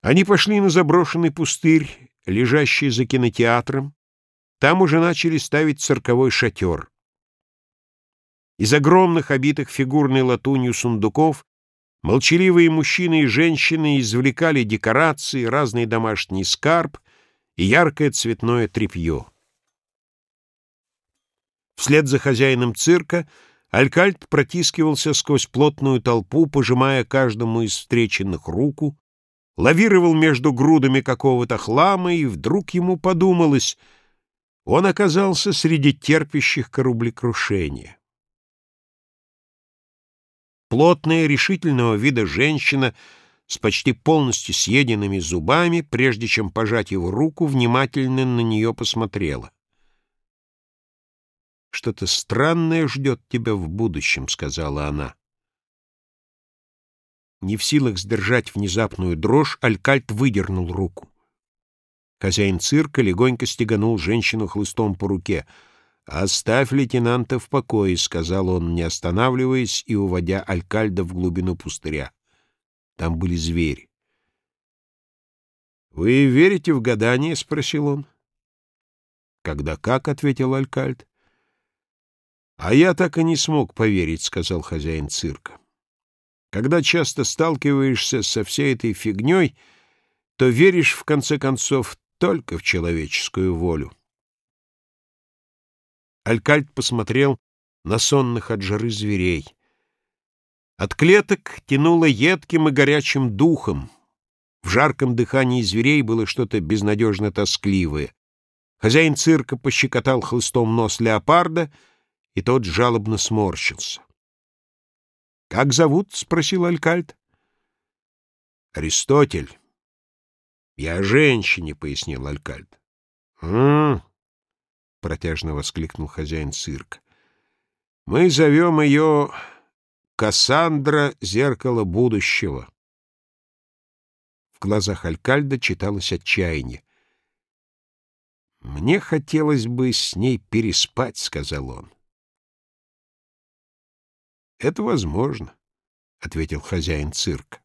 Они пошли на заброшенный пустырь, лежащий за кинотеатром. Там уже начали ставить цирковой шатер. Из огромных, обитых фигурной латунью сундуков молчаливые мужчины и женщины извлекали декорации, разный домашний скарб и яркое цветное тряпье. Вслед за хозяином цирка Алькальт протискивался сквозь плотную толпу, пожимая каждому из встреченных руку, лавировал между грудами какого-то хлама, и вдруг ему подумалось, он оказался среди терпящих кораблекрушения. Плотная, решительного вида женщина с почти полностью съеденными зубами, прежде чем пожать его руку, внимательно на нее посмотрела. «Что-то странное ждет тебя в будущем», — сказала она. Не в силах сдержать внезапную дрожь, Алькальт выдернул руку. Хозяин цирка легонько стеганул женщину хлыстом по руке. «Оставь лейтенанта в покое», — сказал он, не останавливаясь и уводя Алькальда в глубину пустыря. Там были звери. «Вы верите в гадание?» — спросил он. «Когда как?» — ответил Алькальд. «А я так и не смог поверить», — сказал хозяин цирка. Когда часто сталкиваешься со всей этой фигней, то веришь, в конце концов, только в человеческую волю. Алькальт посмотрел на сонных от жары зверей. От клеток тянуло едким и горячим духом. В жарком дыхании зверей было что-то безнадежно тоскливое. Хозяин цирка пощекотал хлыстом нос леопарда, и тот жалобно сморщился. — Как зовут? — спросил Алькальд. — Аристотель. — Я женщине, — пояснил Алькальд. — М-м, — протяжно воскликнул хозяин цирка. — Мы зовем ее Кассандра — зеркало будущего. В глазах Алькальда читалось отчаяние. «Мне хотелось бы с ней переспать», — сказал он. — Это возможно, — ответил хозяин цирка.